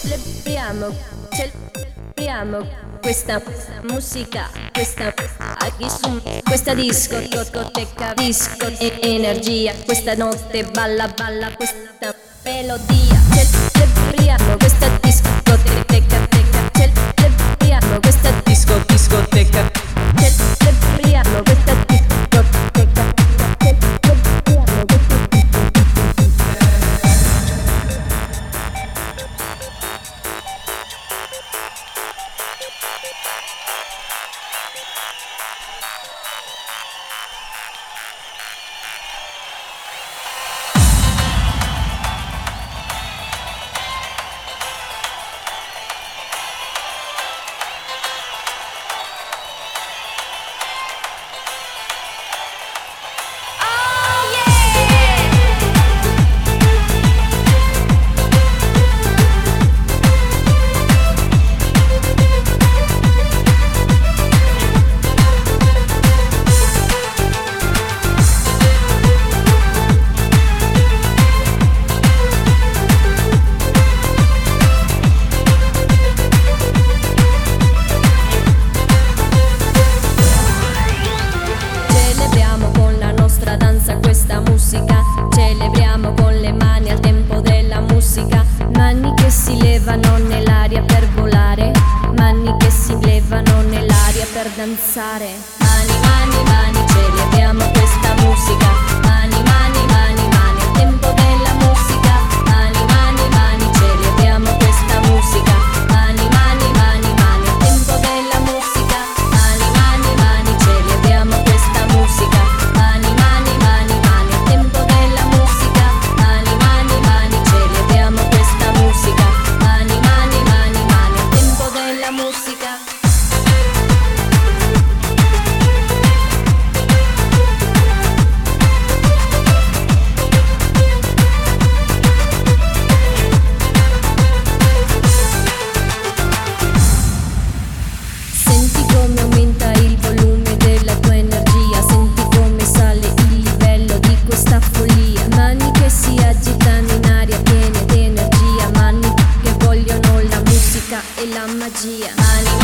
celebriamo, celebriamo questa musica, questa questa discoteca, disco e energia, questa notte balla balla questa melodia, celebriamo per danzare. Mani, mani, mani, celebriamo questa musica.